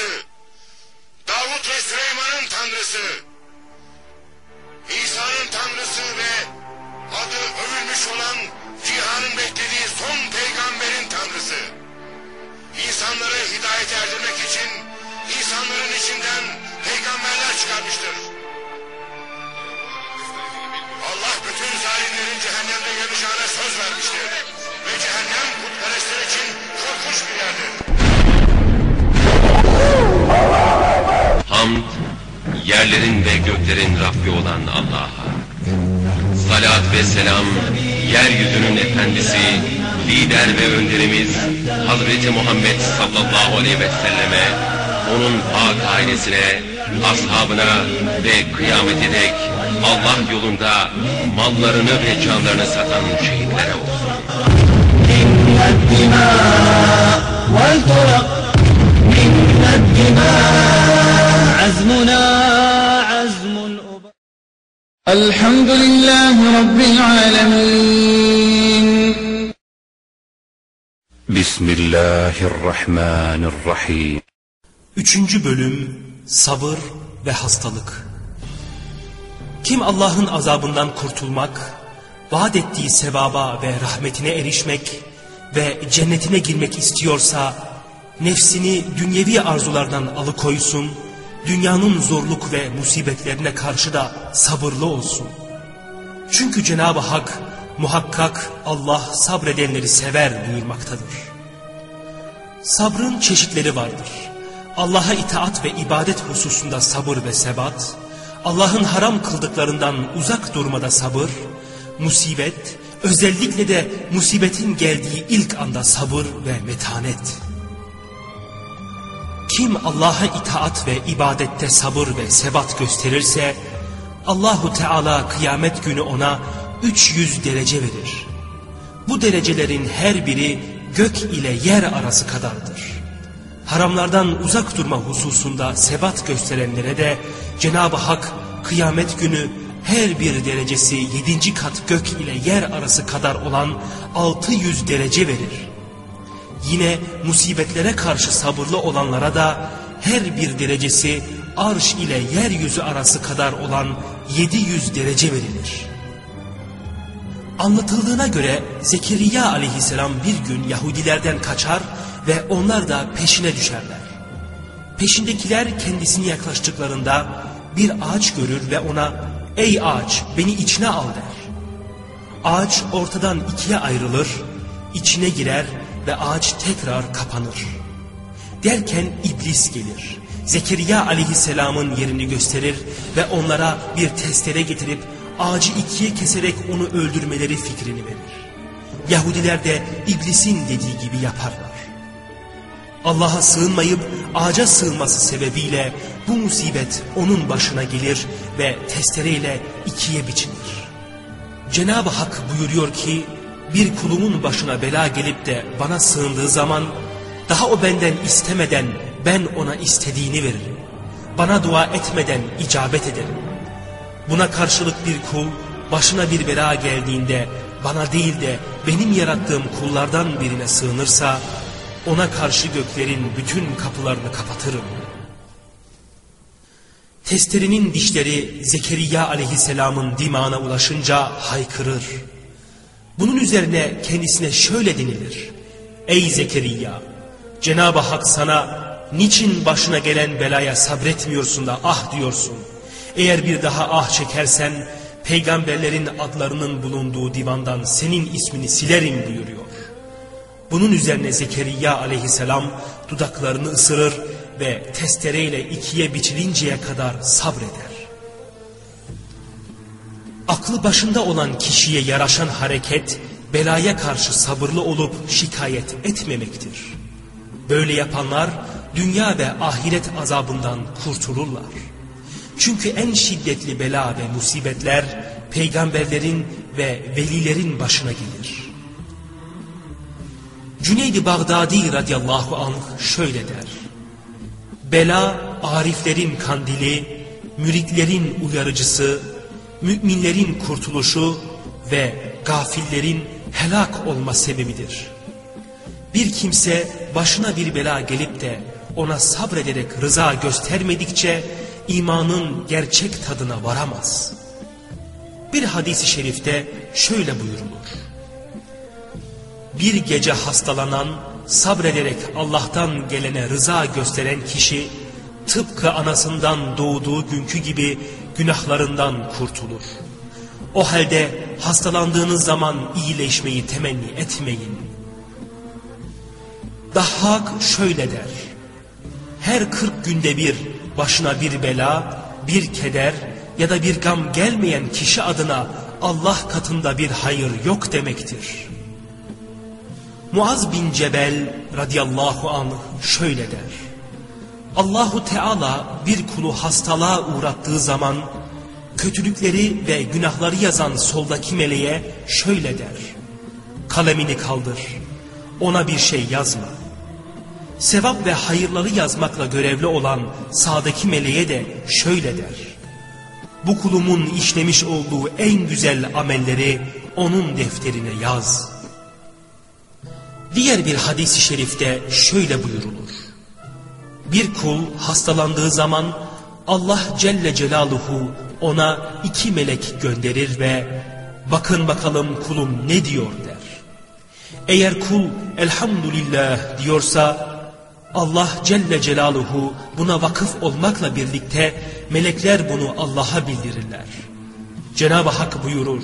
tanrısı, Davut ve Süleyman'ın tanrısı, İsa'nın tanrısı ve adı övülmüş olan cihanın beklediği son peygamberin tanrısı. İnsanları hidayete erdirmek için insanların içinden peygamberler çıkarmıştır. Allah bütün zalimlerin cehennemde yanacağına söz vermiştir. Ve cehennem putperestler için korkunç bir yerdir. Yerlerin ve göklerin Rabbi olan Allah'a. Salat ve selam, yeryüzünün efendisi, lider ve önderimiz Hazreti Muhammed sallallahu aleyhi ve selleme, onun pak ailesine, ashabına ve kıyamete dek Allah yolunda mallarını ve canlarını satan şehitlere olsun. Bismillahirrahmanirrahim. Üçüncü bölüm Sabır ve Hastalık Kim Allah'ın azabından kurtulmak, vaat ettiği sevaba ve rahmetine erişmek ve cennetine girmek istiyorsa, nefsini dünyevi arzulardan alıkoysun, dünyanın zorluk ve musibetlerine karşı da sabırlı olsun. Çünkü Cenab-ı Hak muhakkak Allah sabredenleri sever buyurmaktadır. Sabrın çeşitleri vardır. Allah'a itaat ve ibadet hususunda sabır ve sebat, Allah'ın haram kıldıklarından uzak durmada sabır, musibet, özellikle de musibetin geldiği ilk anda sabır ve metanet. Kim Allah'a itaat ve ibadette sabır ve sebat gösterirse, Allahu Teala kıyamet günü ona 300 derece verir. Bu derecelerin her biri gök ile yer arası kadardır. Haramlardan uzak durma hususunda sebat gösterenlere de Cenab-ı Hak kıyamet günü her bir derecesi yedinci kat gök ile yer arası kadar olan 600 derece verir. Yine musibetlere karşı sabırlı olanlara da her bir derecesi arş ile yeryüzü arası kadar olan 700 derece verilir. Anlatıldığına göre Zekeriya aleyhisselam bir gün Yahudilerden kaçar ve onlar da peşine düşerler. Peşindekiler kendisine yaklaştıklarında bir ağaç görür ve ona ''Ey ağaç beni içine al'' der. Ağaç ortadan ikiye ayrılır, içine girer ve ağaç tekrar kapanır. Derken iblis gelir. Zekeriya aleyhisselamın yerini gösterir ve onlara bir testere getirip ağacı ikiye keserek onu öldürmeleri fikrini verir. Yahudiler de iblisin dediği gibi yaparlar. Allah'a sığınmayıp ağaca sığınması sebebiyle bu musibet onun başına gelir ve testereyle ikiye biçilir. Cenab-ı Hak buyuruyor ki bir kulumun başına bela gelip de bana sığındığı zaman daha o benden istemeden ben ona istediğini veririm. Bana dua etmeden icabet ederim. Buna karşılık bir kul başına bir bela geldiğinde bana değil de benim yarattığım kullardan birine sığınırsa ona karşı göklerin bütün kapılarını kapatırım. Testerinin dişleri Zekeriya aleyhisselamın dimağına ulaşınca haykırır. Bunun üzerine kendisine şöyle denilir. Ey Zekeriya! Cenab-ı Hak sana niçin başına gelen belaya sabretmiyorsun da ah diyorsun. Eğer bir daha ah çekersen peygamberlerin adlarının bulunduğu divandan senin ismini silerim buyuruyor. Bunun üzerine Zekeriya aleyhisselam dudaklarını ısırır ve testereyle ikiye biçilinceye kadar sabreder. Aklı başında olan kişiye yaraşan hareket belaya karşı sabırlı olup şikayet etmemektir. Böyle yapanlar dünya ve ahiret azabından kurtulurlar. Çünkü en şiddetli bela ve musibetler peygamberlerin ve velilerin başına gelir. Cüneyd-i Bağdadi radıyallahu anh şöyle der. Bela ariflerin kandili, müritlerin uyarıcısı, müminlerin kurtuluşu ve gafillerin helak olma sebebidir. Bir kimse başına bir bela gelip de ona sabrederek rıza göstermedikçe imanın gerçek tadına varamaz. Bir hadisi şerifte şöyle buyurulur. Bir gece hastalanan, sabrederek Allah'tan gelene rıza gösteren kişi, tıpkı anasından doğduğu günkü gibi günahlarından kurtulur. O halde hastalandığınız zaman iyileşmeyi temenni etmeyin. Dahhak şöyle der. Her kırk günde bir başına bir bela, bir keder ya da bir gam gelmeyen kişi adına Allah katında bir hayır yok demektir. Muaz bin Cebel radıyallahu anh şöyle der. Allahu Teala bir kulu hastalığa uğrattığı zaman kötülükleri ve günahları yazan soldaki meleğe şöyle der. Kalemini kaldır, ona bir şey yazma. Sevap ve hayırları yazmakla görevli olan sağdaki meleğe de şöyle der. Bu kulumun işlemiş olduğu en güzel amelleri onun defterine yaz. Diğer bir hadis-i şerifte şöyle buyurulur. Bir kul hastalandığı zaman Allah Celle Celaluhu ona iki melek gönderir ve bakın bakalım kulum ne diyor der. Eğer kul elhamdülillah diyorsa Allah Celle Celaluhu buna vakıf olmakla birlikte melekler bunu Allah'a bildirirler. Cenab-ı Hak buyurur.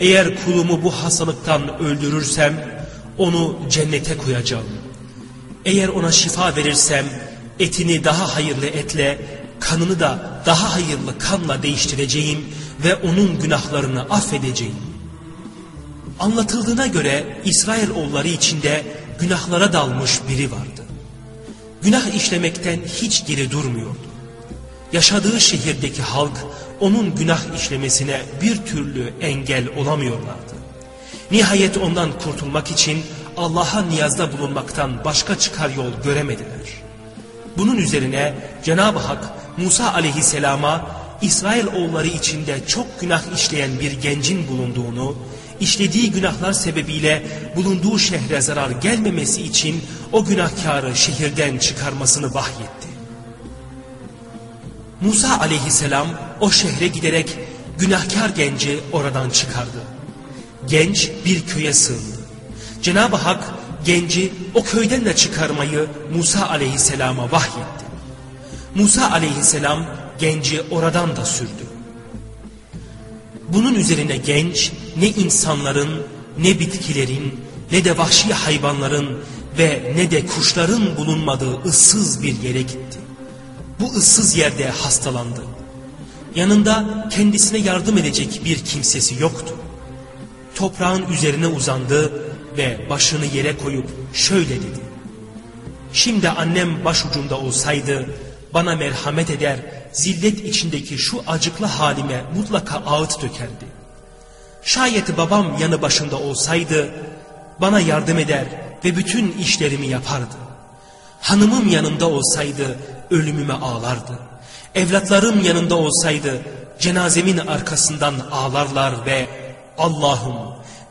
Eğer kulumu bu hastalıktan öldürürsem onu cennete koyacağım. Eğer ona şifa verirsem etini daha hayırlı etle, kanını da daha hayırlı kanla değiştireceğim ve onun günahlarını affedeceğim. Anlatıldığına göre İsrail oğulları içinde günahlara dalmış biri vardı. Günah işlemekten hiç geri durmuyordu. Yaşadığı şehirdeki halk onun günah işlemesine bir türlü engel olamıyorlardı. Nihayet ondan kurtulmak için Allah'a niyazda bulunmaktan başka çıkar yol göremediler. Bunun üzerine Cenab-ı Hak Musa aleyhisselama İsrail oğulları içinde çok günah işleyen bir gencin bulunduğunu, işlediği günahlar sebebiyle bulunduğu şehre zarar gelmemesi için o günahkarı şehirden çıkarmasını vahyetti. Musa aleyhisselam o şehre giderek günahkar genci oradan çıkardı. Genç bir köye sığındı. Cenab-ı Hak genci o köyden de çıkarmayı Musa aleyhisselama vahyetti. Musa aleyhisselam genci oradan da sürdü. Bunun üzerine genç ne insanların ne bitkilerin ne de vahşi hayvanların ve ne de kuşların bulunmadığı ıssız bir yere gitti. Bu ıssız yerde hastalandı. Yanında kendisine yardım edecek bir kimsesi yoktu. Toprağın üzerine uzandı ve başını yere koyup şöyle dedi. Şimdi annem başucunda olsaydı bana merhamet eder, zillet içindeki şu acıklı halime mutlaka ağıt dökerdi. Şayet babam yanı başında olsaydı bana yardım eder ve bütün işlerimi yapardı. Hanımım yanımda olsaydı ölümüme ağlardı. Evlatlarım yanında olsaydı cenazemin arkasından ağlarlar ve Allah'ım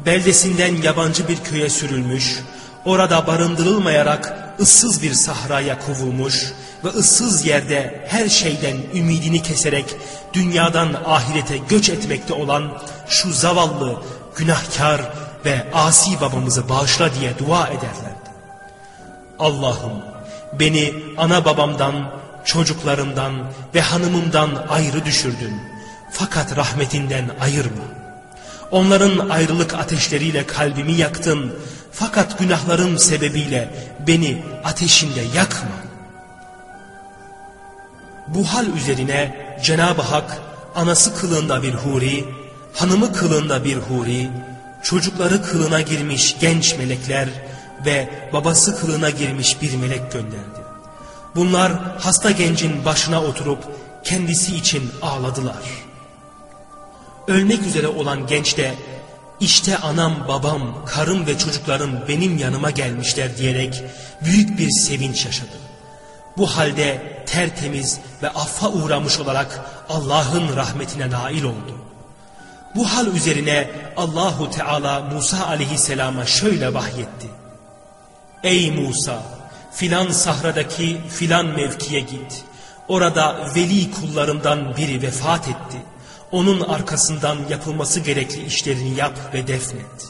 beldesinden yabancı bir köye sürülmüş, orada barındırılmayarak ıssız bir sahraya kovulmuş ve ıssız yerde her şeyden ümidini keserek dünyadan ahirete göç etmekte olan şu zavallı, günahkar ve asi babamızı bağışla diye dua ederlerdi. Allah'ım beni ana babamdan, çocuklarımdan ve hanımımdan ayrı düşürdün. Fakat rahmetinden ayırma. Onların ayrılık ateşleriyle kalbimi yaktın. Fakat günahlarım sebebiyle beni ateşinde yakma. Bu hal üzerine Cenab-ı Hak anası kılığında bir huri, hanımı kılığında bir huri, çocukları kılına girmiş genç melekler ve babası kılına girmiş bir melek gönderdi. Bunlar hasta gencin başına oturup kendisi için ağladılar. Ölmek üzere olan genç de işte anam, babam, karım ve çocuklarım benim yanıma gelmişler diyerek büyük bir sevinç yaşadı. Bu halde tertemiz ve affa uğramış olarak Allah'ın rahmetine nail oldu. Bu hal üzerine Allahu Teala Musa aleyhisselama şöyle vahyetti. Ey Musa filan sahradaki filan mevkiye git. Orada veli kullarından biri vefat etti. Onun arkasından yapılması gerekli işlerini yap ve defnet.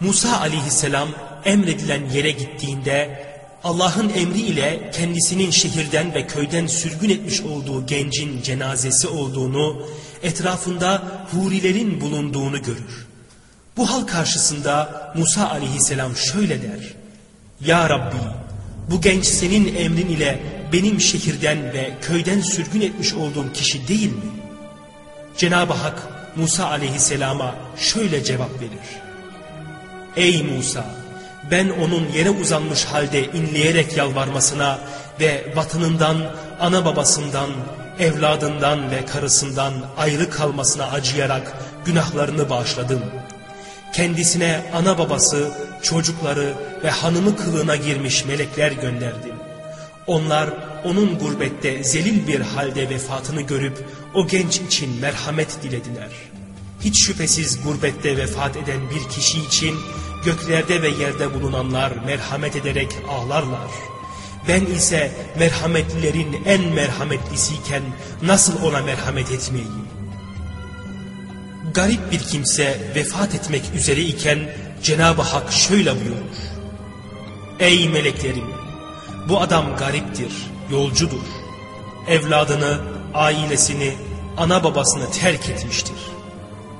Musa aleyhisselam emredilen yere gittiğinde Allah'ın emriyle kendisinin şehirden ve köyden sürgün etmiş olduğu gencin cenazesi olduğunu, etrafında hurilerin bulunduğunu görür. Bu hal karşısında Musa aleyhisselam şöyle der. Ya Rabbi bu genç senin emrin ile benim şehirden ve köyden sürgün etmiş olduğum kişi değil mi? Cenab-ı Hak Musa aleyhisselama şöyle cevap verir. Ey Musa! Ben onun yere uzanmış halde inleyerek yalvarmasına ve vatanından, ana babasından, evladından ve karısından ayrı kalmasına acıyarak günahlarını bağışladım. Kendisine ana babası, çocukları ve hanımı kılığına girmiş melekler gönderdim. Onlar onun gurbette zelil bir halde vefatını görüp o genç için merhamet dilediler. Hiç şüphesiz gurbette vefat eden bir kişi için göklerde ve yerde bulunanlar merhamet ederek ağlarlar. Ben ise merhametlilerin en merhametlisiyken nasıl ona merhamet etmeyeyim? Garip bir kimse vefat etmek üzere iken Cenab-ı Hak şöyle buyurur. Ey meleklerim! Bu adam gariptir, yolcudur. Evladını, ailesini, ana babasını terk etmiştir.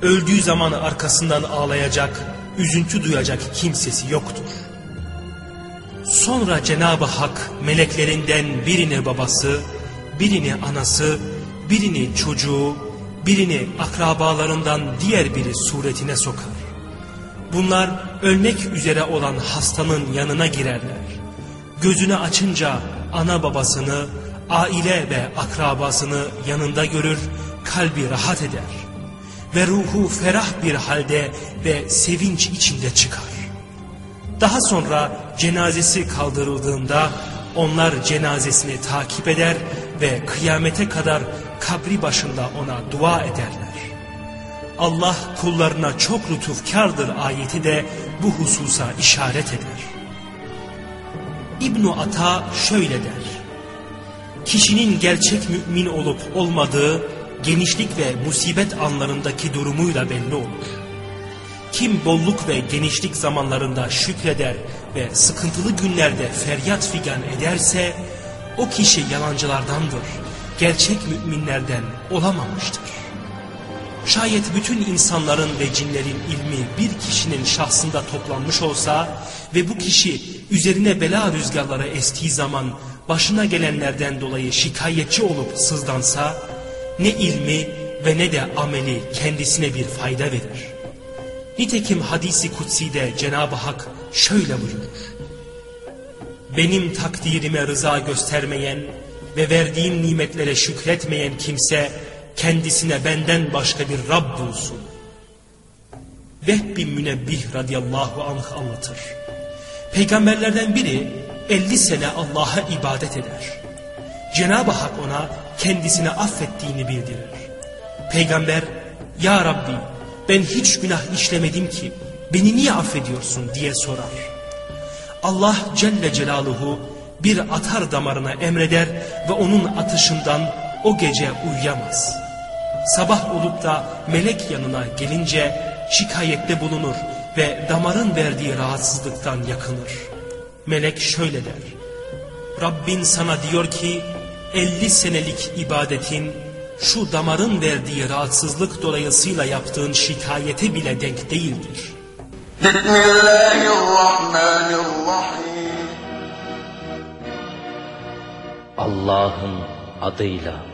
Öldüğü zaman arkasından ağlayacak, üzüntü duyacak kimsesi yoktur. Sonra Cenab-ı Hak meleklerinden birini babası, birini anası, birini çocuğu, birini akrabalarından diğer biri suretine sokar. Bunlar ölmek üzere olan hastanın yanına girerler. Gözünü açınca ana babasını, aile ve akrabasını yanında görür, kalbi rahat eder. Ve ruhu ferah bir halde ve sevinç içinde çıkar. Daha sonra cenazesi kaldırıldığında onlar cenazesini takip eder ve kıyamete kadar kabri başında ona dua ederler. Allah kullarına çok lütufkardır ayeti de bu hususa işaret eder. İbn Ata şöyle der. Kişinin gerçek mümin olup olmadığı genişlik ve musibet anlarındaki durumuyla belli olur. Kim bolluk ve genişlik zamanlarında şükreder ve sıkıntılı günlerde feryat figan ederse o kişi yalancılardandır. Gerçek müminlerden olamamıştır. Şayet bütün insanların ve cinlerin ilmi bir kişinin şahsında toplanmış olsa ve bu kişi üzerine bela rüzgarları estiği zaman başına gelenlerden dolayı şikayetçi olup sızdansa ne ilmi ve ne de ameli kendisine bir fayda verir. Nitekim hadisi kutsi'de Cenab-ı Hak şöyle buyurur. Benim takdirime rıza göstermeyen ve verdiğim nimetlere şükretmeyen kimse kendisine benden başka bir Rab bulsun. Vehb bin Münebbih radıyallahu anh anlatır. Peygamberlerden biri 50 sene Allah'a ibadet eder. Cenab-ı Hak ona kendisine affettiğini bildirir. Peygamber, Ya Rabbi ben hiç günah işlemedim ki beni niye affediyorsun diye sorar. Allah Celle Celaluhu bir atar damarına emreder ve onun atışından o gece uyuyamaz. Sabah olup da melek yanına gelince şikayette bulunur ve damarın verdiği rahatsızlıktan yakınır. Melek şöyle der. Rabbin sana diyor ki 50 senelik ibadetin şu damarın verdiği rahatsızlık dolayısıyla yaptığın şikayete bile denk değildir. Allah'ın adıyla